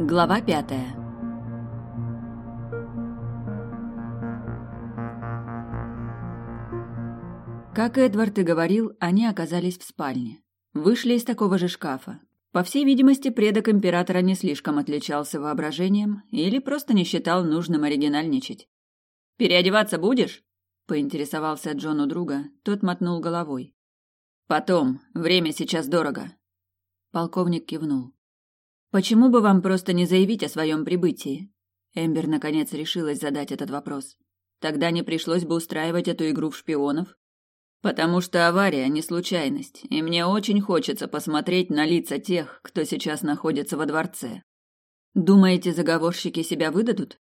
Глава пятая Как Эдвард и говорил, они оказались в спальне. Вышли из такого же шкафа. По всей видимости, предок императора не слишком отличался воображением или просто не считал нужным оригинальничать. «Переодеваться будешь?» — поинтересовался Джон у друга. Тот мотнул головой. «Потом. Время сейчас дорого». Полковник кивнул. «Почему бы вам просто не заявить о своем прибытии?» Эмбер наконец решилась задать этот вопрос. Тогда не пришлось бы устраивать эту игру в шпионов. Потому что авария не случайность, и мне очень хочется посмотреть на лица тех, кто сейчас находится во дворце. Думаете, заговорщики себя выдадут?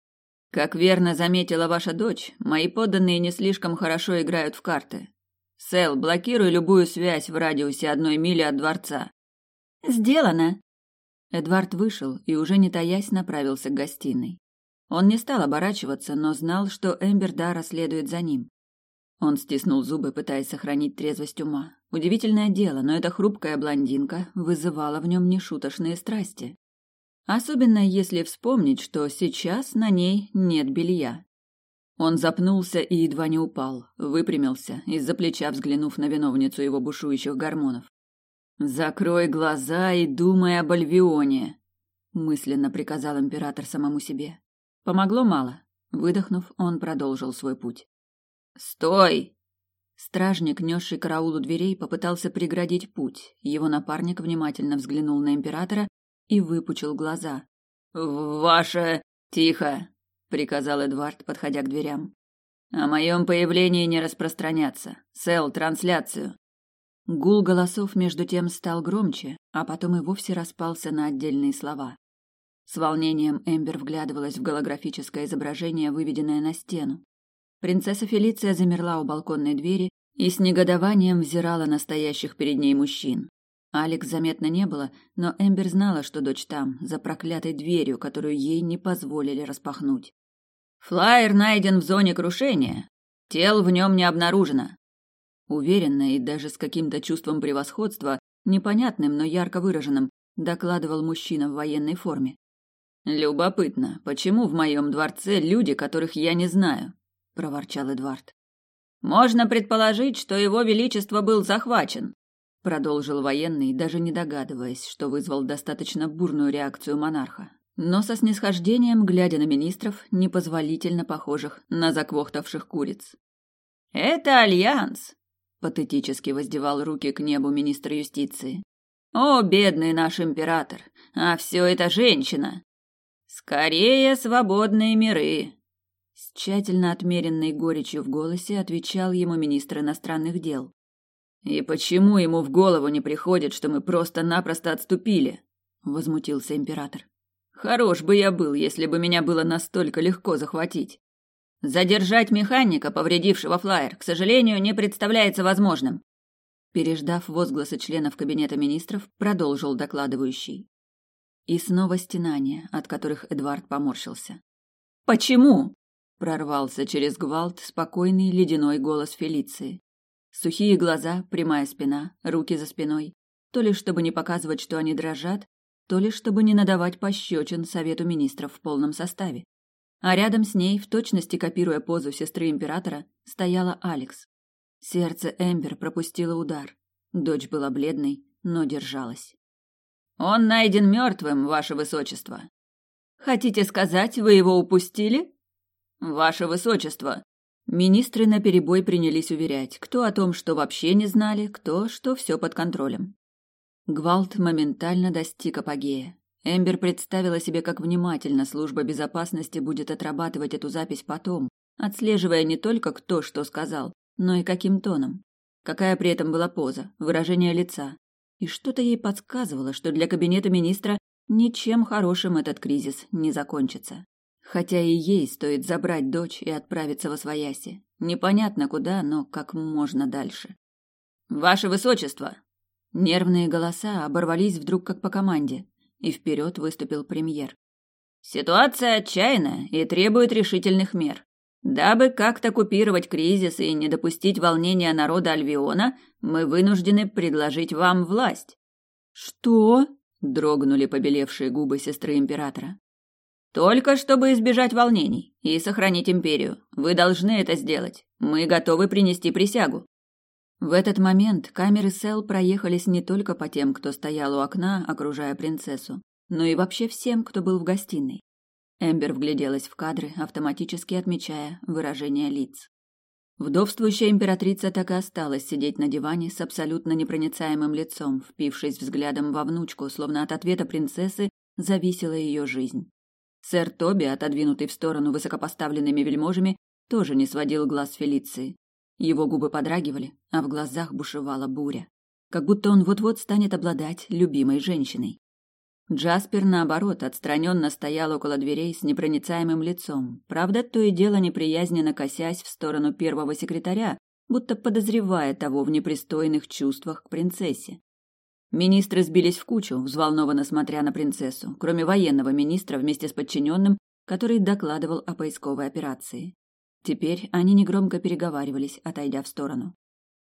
Как верно заметила ваша дочь, мои подданные не слишком хорошо играют в карты. Сэл, блокируй любую связь в радиусе одной мили от дворца. Сделано. Эдвард вышел и уже не таясь направился к гостиной. Он не стал оборачиваться, но знал, что Эмбер Дара следует за ним. Он стиснул зубы, пытаясь сохранить трезвость ума. Удивительное дело, но эта хрупкая блондинка вызывала в нем нешуточные страсти. Особенно если вспомнить, что сейчас на ней нет белья. Он запнулся и едва не упал, выпрямился, из-за плеча взглянув на виновницу его бушующих гормонов. «Закрой глаза и думай об Альвионе», — мысленно приказал император самому себе. Помогло мало. Выдохнув, он продолжил свой путь. «Стой!» Стражник, несший караул у дверей, попытался преградить путь. Его напарник внимательно взглянул на императора и выпучил глаза. «Ваше... Тихо!» — приказал Эдвард, подходя к дверям. «О моем появлении не распространяться. Сел, трансляцию!» Гул голосов между тем стал громче, а потом и вовсе распался на отдельные слова. С волнением Эмбер вглядывалась в голографическое изображение, выведенное на стену. Принцесса Фелиция замерла у балконной двери и с негодованием взирала на стоящих перед ней мужчин. Алекс заметно не было, но Эмбер знала, что дочь там, за проклятой дверью, которую ей не позволили распахнуть. «Флайер найден в зоне крушения. Тел в нем не обнаружено». Уверенно и даже с каким-то чувством превосходства, непонятным, но ярко выраженным, докладывал мужчина в военной форме. «Любопытно, почему в моем дворце люди, которых я не знаю?» – проворчал Эдвард. «Можно предположить, что его величество был захвачен», продолжил военный, даже не догадываясь, что вызвал достаточно бурную реакцию монарха. Но со снисхождением, глядя на министров, непозволительно похожих на заквохтавших куриц. «Это альянс!» — патетически воздевал руки к небу министр юстиции. «О, бедный наш император! А все это женщина! Скорее свободные миры!» С тщательно отмеренной горечью в голосе отвечал ему министр иностранных дел. И почему ему в голову не приходит, что мы просто-напросто отступили? возмутился император. Хорош бы я был, если бы меня было настолько легко захватить. Задержать механика, повредившего флайер, к сожалению, не представляется возможным. Переждав возгласы членов кабинета министров, продолжил докладывающий. И снова стенания, от которых Эдвард поморщился. Почему? прорвался через гвалт спокойный ледяной голос Фелиции. Сухие глаза, прямая спина, руки за спиной. То ли чтобы не показывать, что они дрожат, то ли чтобы не надавать пощечин Совету министров в полном составе. А рядом с ней, в точности копируя позу сестры императора, стояла Алекс. Сердце Эмбер пропустило удар. Дочь была бледной, но держалась. «Он найден мертвым, ваше высочество». «Хотите сказать, вы его упустили?» «Ваше высочество», Министры наперебой принялись уверять, кто о том, что вообще не знали, кто, что все под контролем. Гвалт моментально достиг апогея. Эмбер представила себе, как внимательно служба безопасности будет отрабатывать эту запись потом, отслеживая не только кто что сказал, но и каким тоном. Какая при этом была поза, выражение лица. И что-то ей подсказывало, что для кабинета министра ничем хорошим этот кризис не закончится. Хотя и ей стоит забрать дочь и отправиться во свояси. Непонятно куда, но как можно дальше. «Ваше высочество!» Нервные голоса оборвались вдруг как по команде, и вперед выступил премьер. «Ситуация отчаянная и требует решительных мер. Дабы как-то купировать кризис и не допустить волнения народа Альвиона, мы вынуждены предложить вам власть». «Что?» Дрогнули побелевшие губы сестры императора. Только чтобы избежать волнений и сохранить империю. Вы должны это сделать. Мы готовы принести присягу. В этот момент камеры Сел проехались не только по тем, кто стоял у окна, окружая принцессу, но и вообще всем, кто был в гостиной. Эмбер вгляделась в кадры, автоматически отмечая выражение лиц. Вдовствующая императрица так и осталась сидеть на диване с абсолютно непроницаемым лицом, впившись взглядом во внучку, словно от ответа принцессы зависела ее жизнь. Сэр Тоби, отодвинутый в сторону высокопоставленными вельможами, тоже не сводил глаз Фелиции. Его губы подрагивали, а в глазах бушевала буря. Как будто он вот-вот станет обладать любимой женщиной. Джаспер, наоборот, отстраненно стоял около дверей с непроницаемым лицом, правда, то и дело неприязненно косясь в сторону первого секретаря, будто подозревая того в непристойных чувствах к принцессе. Министры сбились в кучу, взволнованно смотря на принцессу, кроме военного министра вместе с подчиненным, который докладывал о поисковой операции. Теперь они негромко переговаривались, отойдя в сторону.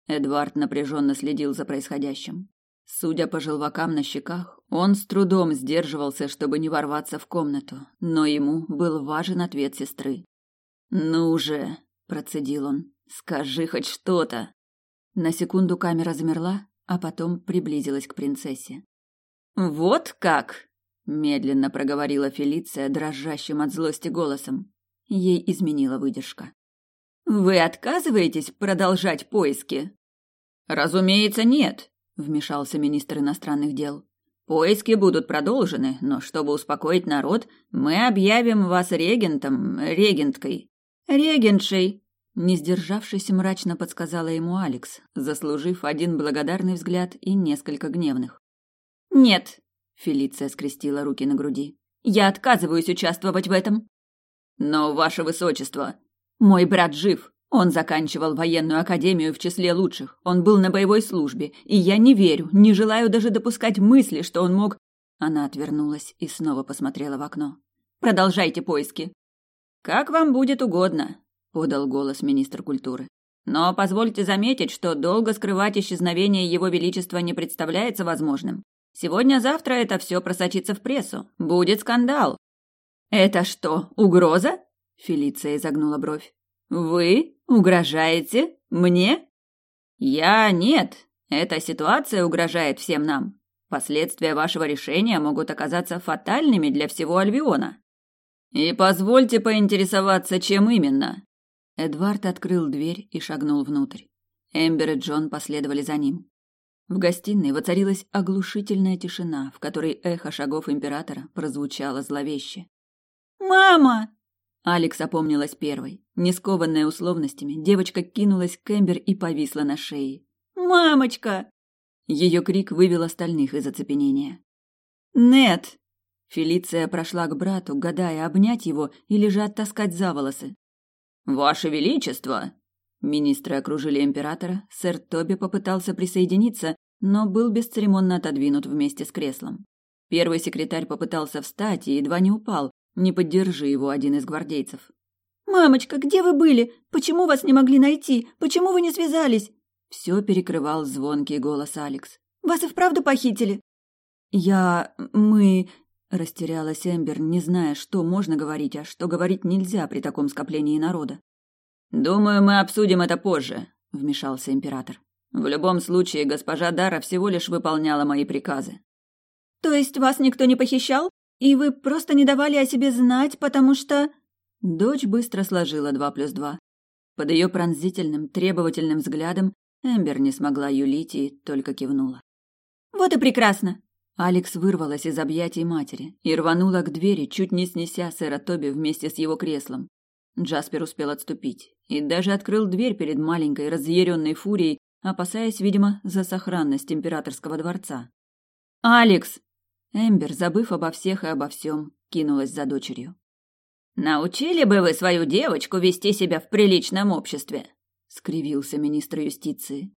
Эдвард напряженно следил за происходящим. Судя по желвакам на щеках, он с трудом сдерживался, чтобы не ворваться в комнату, но ему был важен ответ сестры. «Ну же!» – процедил он. «Скажи хоть что-то!» На секунду камера замерла, а потом приблизилась к принцессе. «Вот как!» – медленно проговорила Фелиция дрожащим от злости голосом. Ей изменила выдержка. «Вы отказываетесь продолжать поиски?» «Разумеется, нет», — вмешался министр иностранных дел. «Поиски будут продолжены, но чтобы успокоить народ, мы объявим вас регентом, регенткой». «Регентшей», — не сдержавшись, мрачно подсказала ему Алекс, заслужив один благодарный взгляд и несколько гневных. «Нет», — Фелиция скрестила руки на груди, — «я отказываюсь участвовать в этом». Но, ваше высочество, мой брат жив. Он заканчивал военную академию в числе лучших. Он был на боевой службе, и я не верю, не желаю даже допускать мысли, что он мог... Она отвернулась и снова посмотрела в окно. Продолжайте поиски. Как вам будет угодно, подал голос министр культуры. Но позвольте заметить, что долго скрывать исчезновение его величества не представляется возможным. Сегодня-завтра это все просочится в прессу. Будет скандал. «Это что, угроза?» — Фелиция изогнула бровь. «Вы угрожаете мне?» «Я нет. Эта ситуация угрожает всем нам. Последствия вашего решения могут оказаться фатальными для всего Альвиона». «И позвольте поинтересоваться, чем именно?» Эдвард открыл дверь и шагнул внутрь. Эмбер и Джон последовали за ним. В гостиной воцарилась оглушительная тишина, в которой эхо шагов императора прозвучало зловеще. «Мама!» Алекс опомнилась первой. Не скованная условностями, девочка кинулась к Эмбер и повисла на шее. «Мамочка!» Ее крик вывел остальных из оцепенения. «Нет!» Фелиция прошла к брату, гадая, обнять его или же оттаскать за волосы. «Ваше Величество!» Министры окружили императора, сэр Тоби попытался присоединиться, но был бесцеремонно отодвинут вместе с креслом. Первый секретарь попытался встать и едва не упал, не поддержи его один из гвардейцев. «Мамочка, где вы были? Почему вас не могли найти? Почему вы не связались?» Все перекрывал звонкий голос Алекс. «Вас и вправду похитили?» «Я... мы...» Растерялась Эмбер, не зная, что можно говорить, а что говорить нельзя при таком скоплении народа. «Думаю, мы обсудим это позже», — вмешался император. «В любом случае, госпожа Дара всего лишь выполняла мои приказы». «То есть вас никто не похищал?» И вы просто не давали о себе знать, потому что...» Дочь быстро сложила два плюс два. Под ее пронзительным, требовательным взглядом Эмбер не смогла юлить и только кивнула. «Вот и прекрасно!» Алекс вырвалась из объятий матери и рванула к двери, чуть не снеся сэра Тоби вместе с его креслом. Джаспер успел отступить и даже открыл дверь перед маленькой разъяренной фурией, опасаясь, видимо, за сохранность императорского дворца. «Алекс!» Эмбер, забыв обо всех и обо всем, кинулась за дочерью. «Научили бы вы свою девочку вести себя в приличном обществе», — скривился министр юстиции.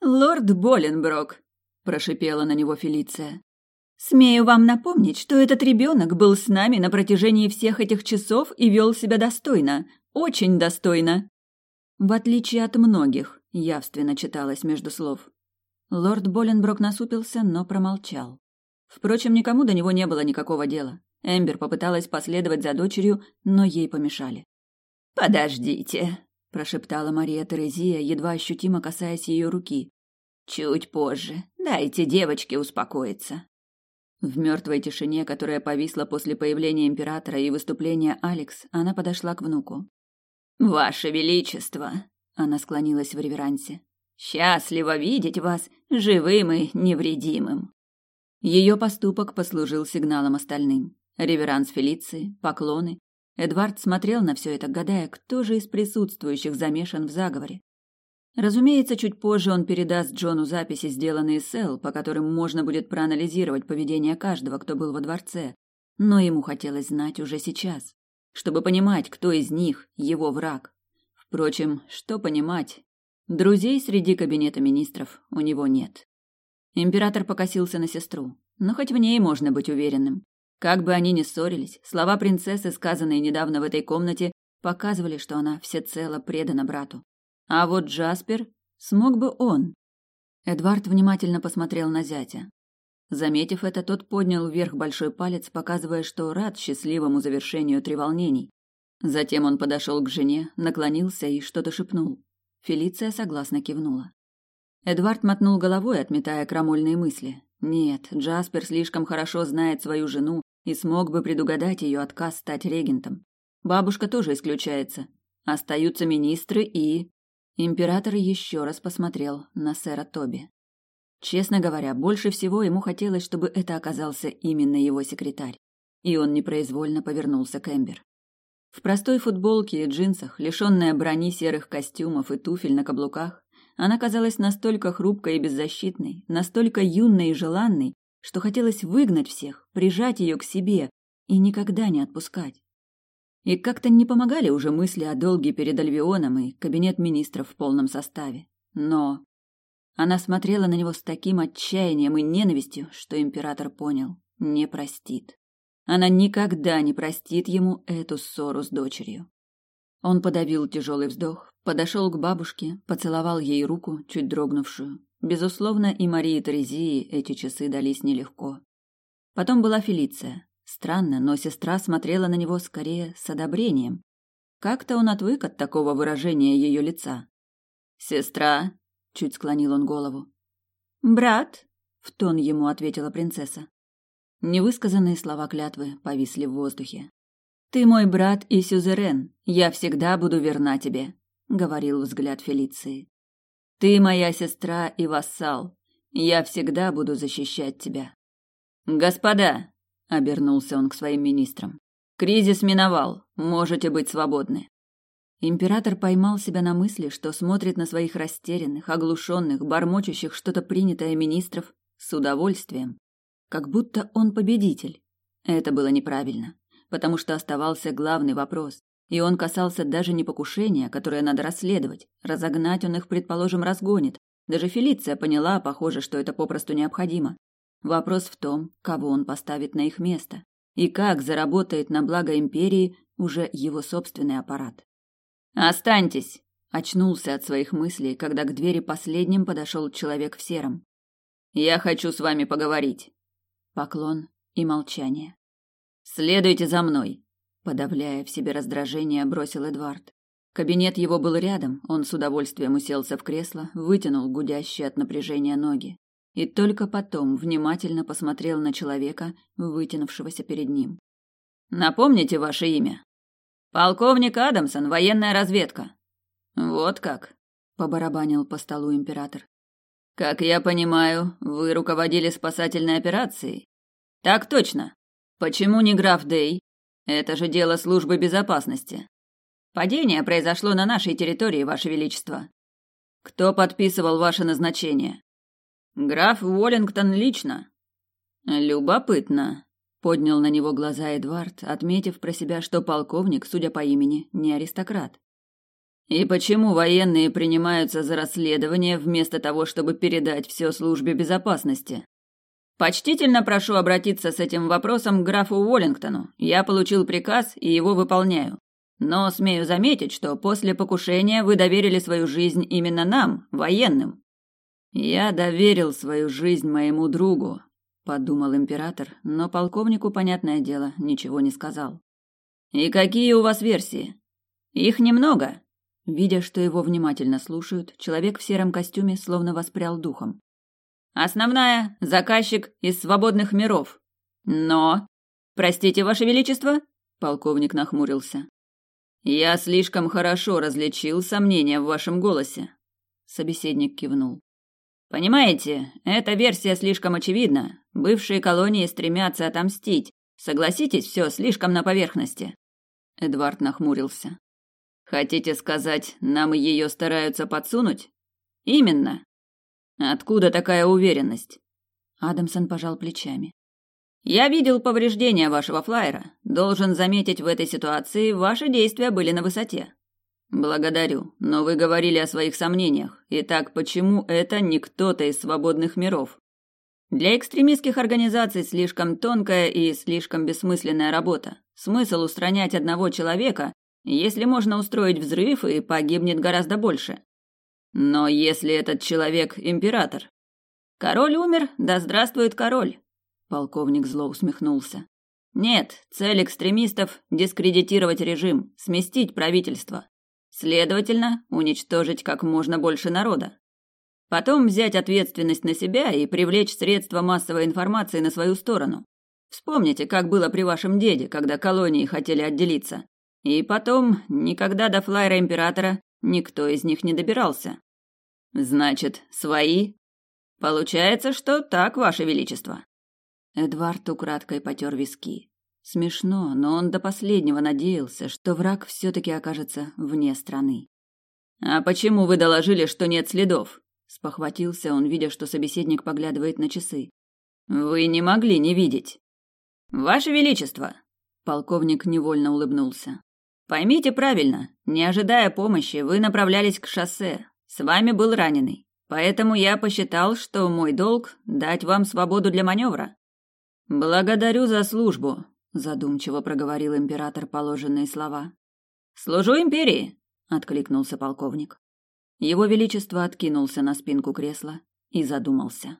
«Лорд Боленброк», — прошипела на него Фелиция. «Смею вам напомнить, что этот ребенок был с нами на протяжении всех этих часов и вел себя достойно, очень достойно». В отличие от многих, явственно читалось между слов. Лорд Боленброк насупился, но промолчал. Впрочем, никому до него не было никакого дела. Эмбер попыталась последовать за дочерью, но ей помешали. «Подождите», – прошептала Мария Терезия, едва ощутимо касаясь ее руки. «Чуть позже. Дайте девочке успокоиться». В мертвой тишине, которая повисла после появления императора и выступления Алекс, она подошла к внуку. «Ваше Величество!» – она склонилась в реверансе. «Счастливо видеть вас живым и невредимым!» Ее поступок послужил сигналом остальным. Реверанс Фелиции, поклоны. Эдвард смотрел на все это, гадая, кто же из присутствующих замешан в заговоре. Разумеется, чуть позже он передаст Джону записи, сделанные с по которым можно будет проанализировать поведение каждого, кто был во дворце. Но ему хотелось знать уже сейчас, чтобы понимать, кто из них его враг. Впрочем, что понимать? Друзей среди кабинета министров у него нет. Император покосился на сестру, но хоть в ней можно быть уверенным. Как бы они ни ссорились, слова принцессы, сказанные недавно в этой комнате, показывали, что она всецело предана брату. А вот Джаспер, смог бы он? Эдвард внимательно посмотрел на зятя. Заметив это, тот поднял вверх большой палец, показывая, что рад счастливому завершению треволнений. Затем он подошел к жене, наклонился и что-то шепнул. Фелиция согласно кивнула. Эдвард мотнул головой, отметая крамольные мысли. Нет, Джаспер слишком хорошо знает свою жену и смог бы предугадать ее отказ стать регентом. Бабушка тоже исключается. Остаются министры и... Император еще раз посмотрел на сэра Тоби. Честно говоря, больше всего ему хотелось, чтобы это оказался именно его секретарь. И он непроизвольно повернулся к Эмбер. В простой футболке и джинсах, лишенная брони серых костюмов и туфель на каблуках, она казалась настолько хрупкой и беззащитной, настолько юной и желанной, что хотелось выгнать всех, прижать ее к себе и никогда не отпускать. И как-то не помогали уже мысли о долге перед Альвионом и кабинет министров в полном составе. Но она смотрела на него с таким отчаянием и ненавистью, что император понял – не простит. Она никогда не простит ему эту ссору с дочерью. Он подавил тяжелый вздох, подошел к бабушке, поцеловал ей руку, чуть дрогнувшую. Безусловно, и Марии Терезии эти часы дались нелегко. Потом была Фелиция, Странно, но сестра смотрела на него скорее с одобрением. Как-то он отвык от такого выражения ее лица. «Сестра!» — чуть склонил он голову. «Брат!» — в тон ему ответила принцесса. Невысказанные слова клятвы повисли в воздухе. «Ты мой брат и сюзерен, я всегда буду верна тебе», — говорил взгляд Фелиции. «Ты моя сестра и вассал, я всегда буду защищать тебя». «Господа!» обернулся он к своим министрам. Кризис миновал, можете быть свободны. Император поймал себя на мысли, что смотрит на своих растерянных, оглушенных, бормочущих что-то принятое министров с удовольствием, как будто он победитель. Это было неправильно, потому что оставался главный вопрос, и он касался даже не покушения, которое надо расследовать. Разогнать он их, предположим, разгонит. Даже Фелиция поняла, похоже, что это попросту необходимо. Вопрос в том, кого он поставит на их место и как заработает на благо империи уже его собственный аппарат. «Останьтесь!» – очнулся от своих мыслей, когда к двери последним подошел человек в сером. «Я хочу с вами поговорить». Поклон и молчание. «Следуйте за мной», – подавляя в себе раздражение, бросил Эдвард. Кабинет его был рядом, он с удовольствием уселся в кресло, вытянул гудящие от напряжения ноги и только потом внимательно посмотрел на человека, вытянувшегося перед ним. «Напомните ваше имя?» «Полковник Адамсон, военная разведка». «Вот как», — побарабанил по столу император. «Как я понимаю, вы руководили спасательной операцией?» «Так точно. Почему не граф Дей? Это же дело службы безопасности. Падение произошло на нашей территории, ваше величество. Кто подписывал ваше назначение?» Граф Уоллингтон лично. Любопытно, поднял на него глаза Эдвард, отметив про себя, что полковник, судя по имени, не аристократ. И почему военные принимаются за расследование вместо того, чтобы передать все службе безопасности? Почтительно прошу обратиться с этим вопросом к графу Уоллингтону. Я получил приказ и его выполняю. Но смею заметить, что после покушения вы доверили свою жизнь именно нам, военным. Я доверил свою жизнь моему другу, подумал император, но полковнику, понятное дело, ничего не сказал. И какие у вас версии? Их немного. Видя, что его внимательно слушают, человек в сером костюме словно воспрял духом. Основная заказчик из свободных миров. Но, простите, ваше величество, полковник нахмурился. Я слишком хорошо различил сомнения в вашем голосе. Собеседник кивнул. Понимаете, эта версия слишком очевидна. Бывшие колонии стремятся отомстить. Согласитесь, все слишком на поверхности. Эдвард нахмурился. Хотите сказать, нам ее стараются подсунуть? Именно. Откуда такая уверенность? Адамсон пожал плечами. Я видел повреждения вашего флайера. Должен заметить, в этой ситуации ваши действия были на высоте. Благодарю, но вы говорили о своих сомнениях. Итак, почему это не кто-то из свободных миров? Для экстремистских организаций слишком тонкая и слишком бессмысленная работа. Смысл устранять одного человека, если можно устроить взрыв и погибнет гораздо больше. Но если этот человек император? Король умер, да здравствует король. Полковник зло усмехнулся. Нет, цель экстремистов – дискредитировать режим, сместить правительство. Следовательно, уничтожить как можно больше народа. Потом взять ответственность на себя и привлечь средства массовой информации на свою сторону. Вспомните, как было при вашем деде, когда колонии хотели отделиться. И потом, никогда до флайера императора никто из них не добирался. Значит, свои? Получается, что так, ваше величество. Эдвард украдкой потер виски. Смешно, но он до последнего надеялся, что враг все-таки окажется вне страны. «А почему вы доложили, что нет следов?» Спохватился он, видя, что собеседник поглядывает на часы. «Вы не могли не видеть». «Ваше Величество!» Полковник невольно улыбнулся. «Поймите правильно, не ожидая помощи, вы направлялись к шоссе. С вами был раненый. Поэтому я посчитал, что мой долг — дать вам свободу для маневра. «Благодарю за службу», — задумчиво проговорил император положенные слова. «Служу империи», — откликнулся полковник. Его Величество откинулся на спинку кресла и задумался.